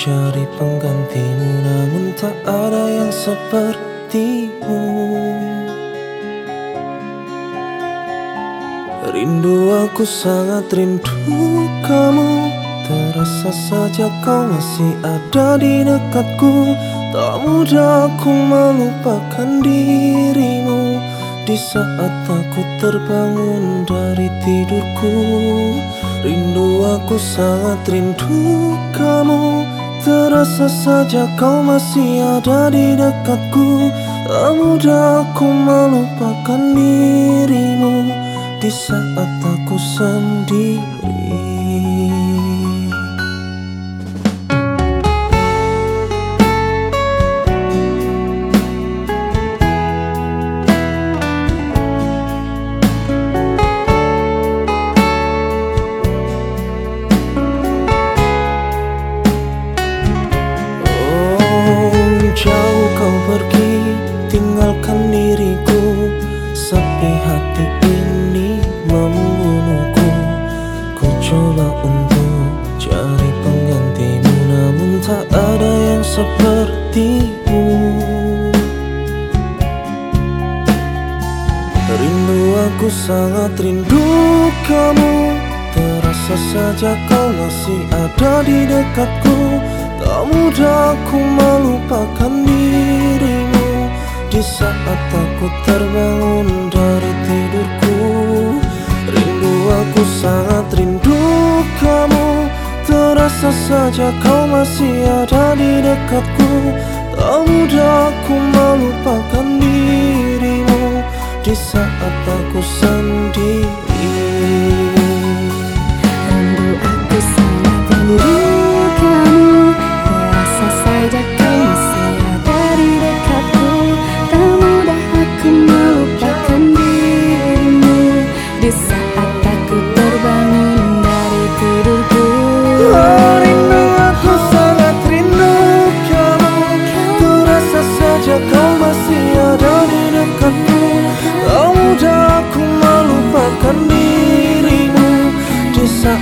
cari penggantimu Namun tak ada yang sepertimu. Rindu aku sangat rindu kamu. Terasa saja kau masih ada di dekatku. Tak mudah aku melupakan dirimu. Di saat aku terbangun dari tidurku Rindu aku sangat rindu kamu Terasa saja kau masih ada di dekatku. Tak mudah aku melupakan dirimu. Di saat aku sendiri sepertimu Rindu aku sangat rindu kamu. Terasa saja kau masih ada di dekatku. Tak mudah aku melupakan dirimu. Di saat aku terbangun dari tidurku saja kau masih ada di dekatku. Tak mudah aku melupakan dirimu. Di saat aku sendiri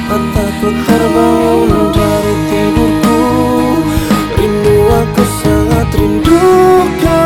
Otakku terbangun dari tidurku Rindu aku sangat rindukan.